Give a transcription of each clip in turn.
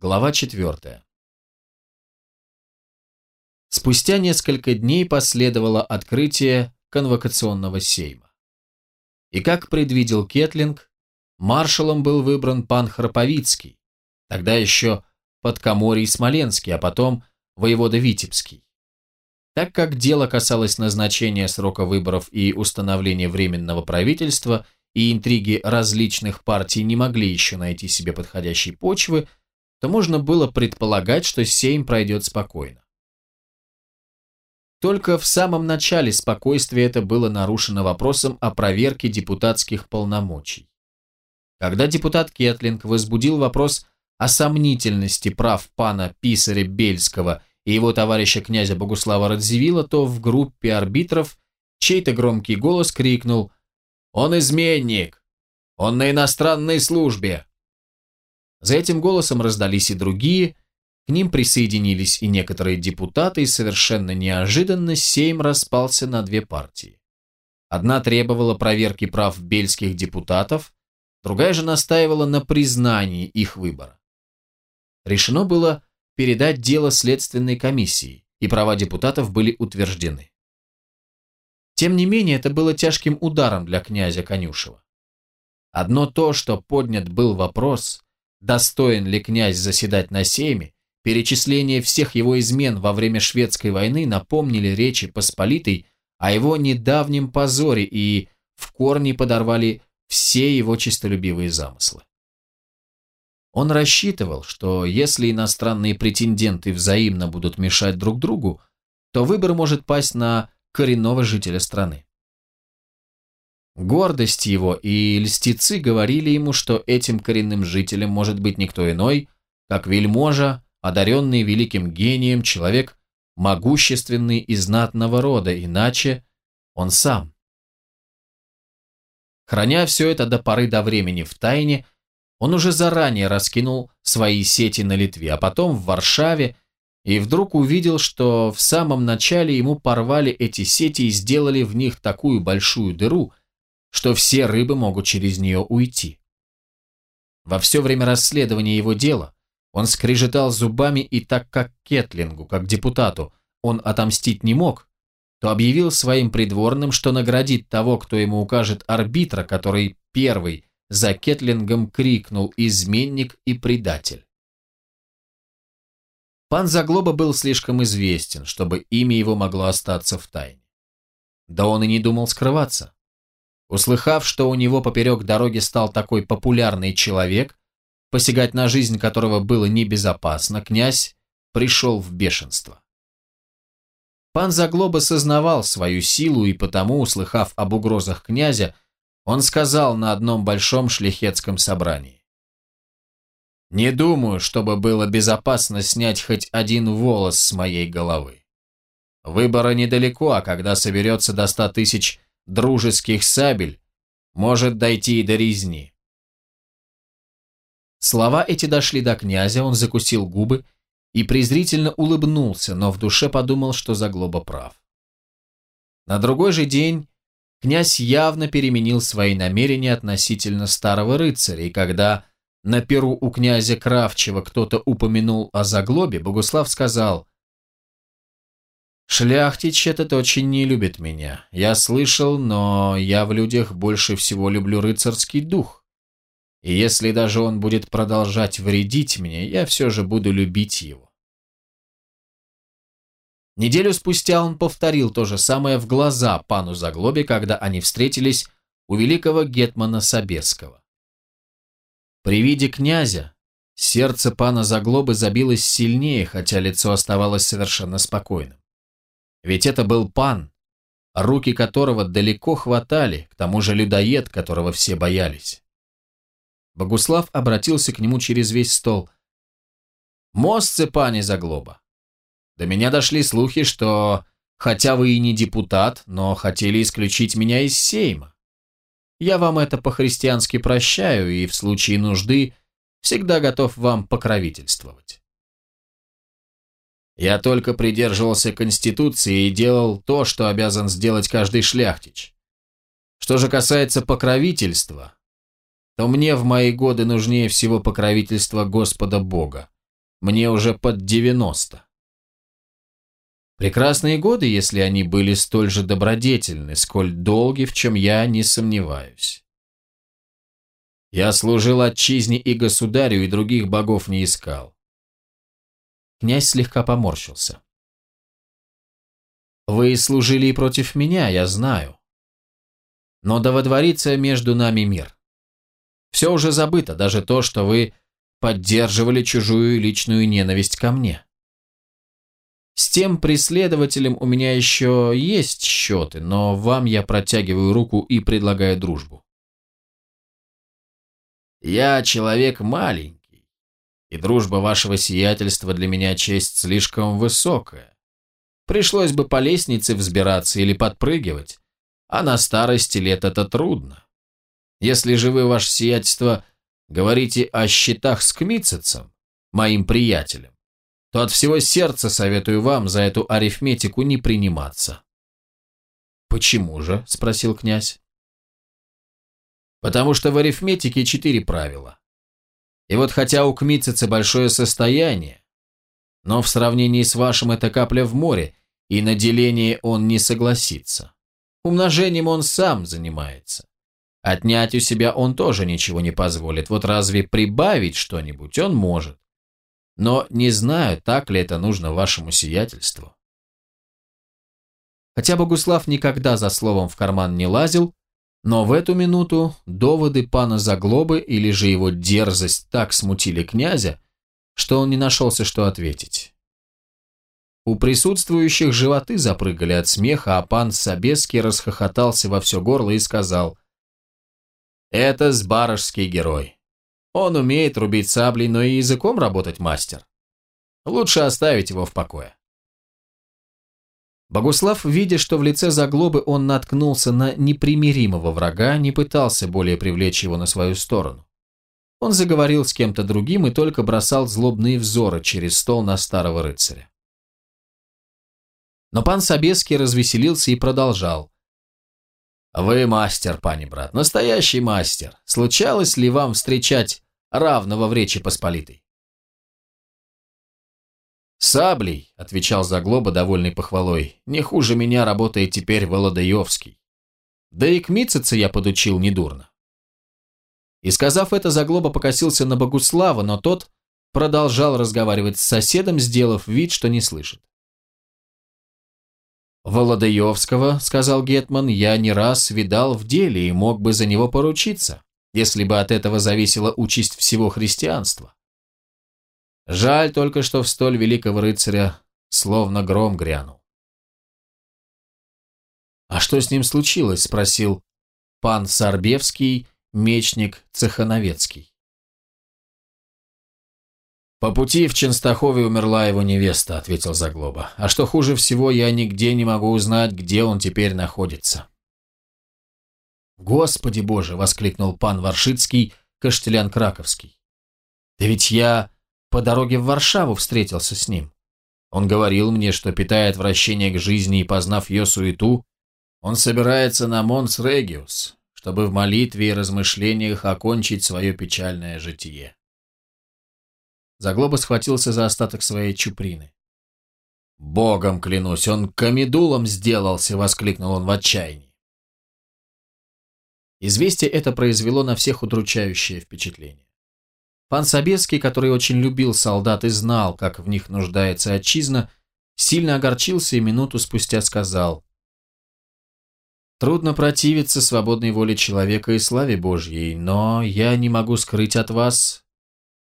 Глава 4. Спустя несколько дней последовало открытие конвокационного сейма. И как предвидел Кетлинг, маршалом был выбран пан Храповицкий, тогда еще подкоморий Смоленский, а потом воевода Витебский. Так как дело касалось назначения срока выборов и установления временного правительства, и интриги различных партий не могли еще найти себе подходящей почвы, то можно было предполагать, что Сейм пройдет спокойно. Только в самом начале спокойствие это было нарушено вопросом о проверке депутатских полномочий. Когда депутат Кетлинг возбудил вопрос о сомнительности прав пана Писаря Бельского и его товарища князя Богуслава Радзивилла, то в группе арбитров чей-то громкий голос крикнул «Он изменник! Он на иностранной службе!» За этим голосом раздались и другие, к ним присоединились и некоторые депутаты, и совершенно неожиданно Сейм распался на две партии. Одна требовала проверки прав бельских депутатов, другая же настаивала на признании их выбора. Решено было передать дело следственной комиссии, и права депутатов были утверждены. Тем не менее, это было тяжким ударом для князя Конюшева. Одно то, что поднят был вопрос, достоин ли князь заседать на сейме, Перечисление всех его измен во время шведской войны напомнили Речи Посполитой о его недавнем позоре и в корне подорвали все его честолюбивые замыслы. Он рассчитывал, что если иностранные претенденты взаимно будут мешать друг другу, то выбор может пасть на коренного жителя страны. Гордость его и льстецы говорили ему, что этим коренным жителем может быть никто иной, как вельможа одаренный великим гением, человек могущественный и знатного рода, иначе он сам. Храня все это до поры до времени в тайне, он уже заранее раскинул свои сети на Литве, а потом в Варшаве, и вдруг увидел, что в самом начале ему порвали эти сети и сделали в них такую большую дыру, что все рыбы могут через нее уйти. Во все время расследования его дела он скрежетал зубами, и так как Кетлингу, как депутату, он отомстить не мог, то объявил своим придворным, что наградит того, кто ему укажет арбитра, который первый за Кетлингом крикнул «изменник и предатель». Пан Заглоба был слишком известен, чтобы имя его могло остаться в тайне. Да он и не думал скрываться. Услыхав, что у него поперек дороги стал такой популярный человек, посягать на жизнь которого было небезопасно, князь пришел в бешенство. Пан Заглоба сознавал свою силу, и потому, услыхав об угрозах князя, он сказал на одном большом шляхетском собрании. «Не думаю, чтобы было безопасно снять хоть один волос с моей головы. Выбора недалеко, а когда соберется до ста тысяч дружеских сабель, может дойти и до резни. Слова эти дошли до князя, он закусил губы и презрительно улыбнулся, но в душе подумал, что Заглоба прав. На другой же день князь явно переменил свои намерения относительно старого рыцаря, и когда на перу у князя Кравчева кто-то упомянул о Заглобе, Богуслав сказал, «Шляхтич этот очень не любит меня. Я слышал, но я в людях больше всего люблю рыцарский дух. И если даже он будет продолжать вредить мне, я все же буду любить его. Неделю спустя он повторил то же самое в глаза пану Заглобе, когда они встретились у великого гетмана Собесского. При виде князя сердце пана Заглобы забилось сильнее, хотя лицо оставалось совершенно спокойным. Ведь это был пан, руки которого далеко хватали, к тому же людоед, которого все боялись. Богуслав обратился к нему через весь стол. «Мостцы, пани Заглоба, до меня дошли слухи, что, хотя вы и не депутат, но хотели исключить меня из сейма. Я вам это по-христиански прощаю и в случае нужды всегда готов вам покровительствовать. Я только придерживался Конституции и делал то, что обязан сделать каждый шляхтич. Что же касается покровительства, то мне в мои годы нужнее всего покровительство Господа Бога, мне уже под девяносто. Прекрасные годы, если они были столь же добродетельны, сколь долги, в чем я не сомневаюсь. Я служил отчизне и государю, и других богов не искал. Князь слегка поморщился. Вы служили и против меня, я знаю. Но да водворится между нами мир. Все уже забыто, даже то, что вы поддерживали чужую личную ненависть ко мне. С тем преследователем у меня еще есть счеты, но вам я протягиваю руку и предлагаю дружбу. Я человек маленький, и дружба вашего сиятельства для меня честь слишком высокая. Пришлось бы по лестнице взбираться или подпрыгивать, а на старости лет это трудно. Если же вы, ваше сиятельство, говорите о счетах с Кмитцецем, моим приятелем, то от всего сердца советую вам за эту арифметику не приниматься. «Почему же?» – спросил князь. «Потому что в арифметике четыре правила. И вот хотя у Кмитцеца большое состояние, но в сравнении с вашим это капля в море, и на деление он не согласится. Умножением он сам занимается. Отнять у себя он тоже ничего не позволит, вот разве прибавить что-нибудь он может. Но не знаю, так ли это нужно вашему сиятельству. Хотя Богуслав никогда за словом в карман не лазил, но в эту минуту доводы пана Заглобы или же его дерзость так смутили князя, что он не нашелся, что ответить. У присутствующих животы запрыгали от смеха, а пан Собеский расхохотался во все горло и сказал «Это сбарожский герой. Он умеет рубить саблей, но и языком работать мастер. Лучше оставить его в покое». Богуслав, видя, что в лице Заглобы он наткнулся на непримиримого врага, не пытался более привлечь его на свою сторону. Он заговорил с кем-то другим и только бросал злобные взоры через стол на старого рыцаря. Но пан Собеский развеселился и продолжал. «Вы мастер, пани брат, настоящий мастер. Случалось ли вам встречать равного в Речи Посполитой?» «Саблей», — отвечал Заглоба, довольный похвалой, — «не хуже меня работает теперь Володаевский. Да и к Митцице я подучил недурно». И сказав это, Заглоба покосился на Богуслава, но тот продолжал разговаривать с соседом, сделав вид, что не слышит. «Володаевского, — сказал Гетман, — я не раз видал в деле и мог бы за него поручиться, если бы от этого зависела участь всего христианства. Жаль только, что в столь великого рыцаря словно гром грянул. «А что с ним случилось?» — спросил пан Сарбевский, мечник Цехановецкий. «По пути в Ченстахове умерла его невеста», — ответил Заглоба. «А что хуже всего, я нигде не могу узнать, где он теперь находится». «Господи боже!» — воскликнул пан Варшицкий, Каштелян Краковский. «Да ведь я по дороге в Варшаву встретился с ним. Он говорил мне, что питает вращение к жизни и, познав ее суету, он собирается на Монс Региус, чтобы в молитве и размышлениях окончить свое печальное житие. Заглоба схватился за остаток своей чуприны. «Богом клянусь, он комедулом сделался!» — воскликнул он в отчаянии. Известие это произвело на всех удручающее впечатление. Пан Собеский, который очень любил солдат и знал, как в них нуждается отчизна, сильно огорчился и минуту спустя сказал «Трудно противиться свободной воле человека и славе Божьей, но я не могу скрыть от вас,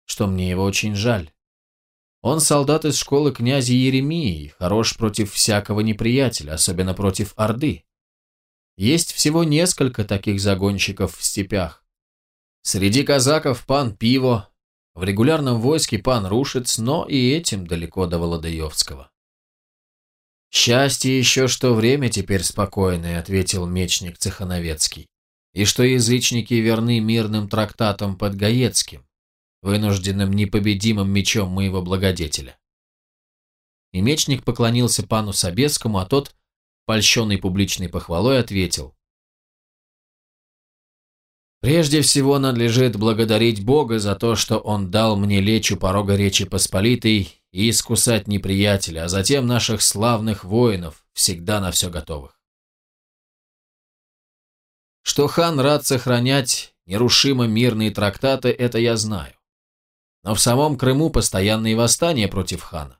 что мне его очень жаль. Он солдат из школы князя Еремии, хорош против всякого неприятеля, особенно против Орды. Есть всего несколько таких загонщиков в степях. Среди казаков пан Пиво, в регулярном войске пан Рушец, но и этим далеко до Володаевского. «Счастье еще, что время теперь спокойное», — ответил мечник Цехановецкий, «и что язычники верны мирным трактатам под Гаецким вынужденным непобедимым мечом моего благодетеля. И мечник поклонился пану Собескому, а тот, польщенный публичной похвалой, ответил. Прежде всего надлежит благодарить Бога за то, что Он дал мне лечь у порога Речи Посполитой и искусать неприятеля, а затем наших славных воинов, всегда на все готовых. Что хан рад сохранять нерушимо мирные трактаты, это я знаю. Но в самом Крыму постоянные восстания против хана,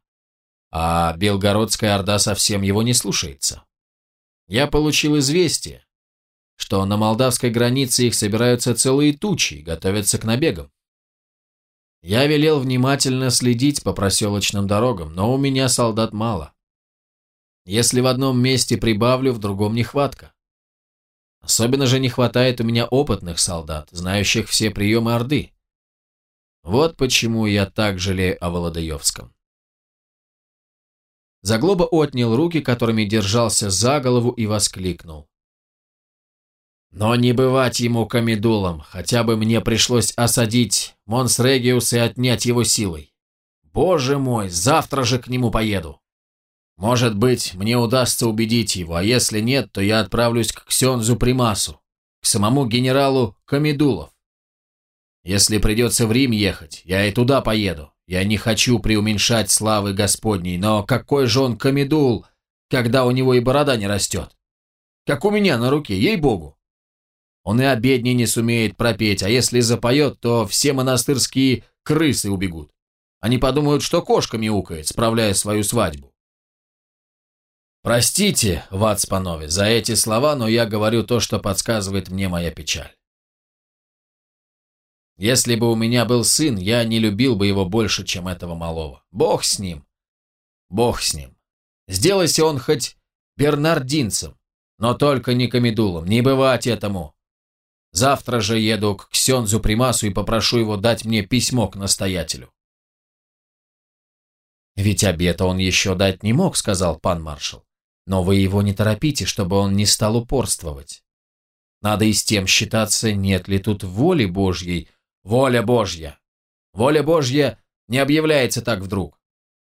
а Белгородская Орда совсем его не слушается. Я получил известие, что на молдавской границе их собираются целые тучи и готовятся к набегам. Я велел внимательно следить по проселочным дорогам, но у меня солдат мало. Если в одном месте прибавлю, в другом нехватка. Особенно же не хватает у меня опытных солдат, знающих все приемы Орды. Вот почему я так жалею о Володаевском. Заглоба отнял руки, которыми держался за голову, и воскликнул. Но не бывать ему комедулом, хотя бы мне пришлось осадить Монс Региус и отнять его силой. Боже мой, завтра же к нему поеду. Может быть, мне удастся убедить его, а если нет, то я отправлюсь к Ксензу Примасу, к самому генералу Комедулов. Если придется в Рим ехать, я и туда поеду. Я не хочу преуменьшать славы Господней, но какой же он Комедул, когда у него и борода не растет? Как у меня на руке, ей-богу. Он и обедни не сумеет пропеть, а если запоет, то все монастырские крысы убегут. Они подумают, что кошка мяукает, справляя свою свадьбу. Простите, Вацпанове, за эти слова, но я говорю то, что подсказывает мне моя печаль. Если бы у меня был сын, я не любил бы его больше, чем этого малого. Бог с ним. Бог с ним. Сделайся он хоть бернардинцем, но только не комедулом, не бывать этому. Завтра же еду к Ксензу Примасу и попрошу его дать мне письмо к настоятелю. «Ведь обета он еще дать не мог», — сказал пан маршал. «Но вы его не торопите, чтобы он не стал упорствовать. Надо и с тем считаться, нет ли тут воли Божьей. Воля Божья! Воля Божья не объявляется так вдруг.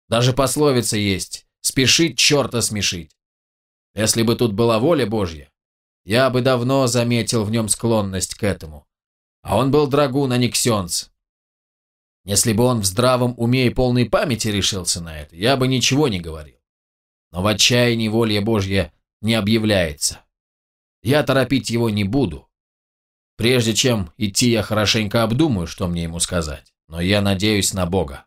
Даже пословица есть «спешить черта смешить». Если бы тут была воля Божья, я бы давно заметил в нем склонность к этому. А он был драгун, а не ксенц. Если бы он в здравом уме и полной памяти решился на это, я бы ничего не говорил. Но в отчаянии воля Божья не объявляется. Я торопить его не буду. Прежде чем идти, я хорошенько обдумаю, что мне ему сказать. Но я надеюсь на Бога.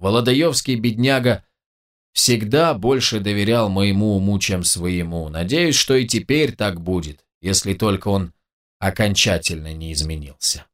Володаевский бедняга всегда больше доверял моему уму, чем своему. Надеюсь, что и теперь так будет, если только он окончательно не изменился.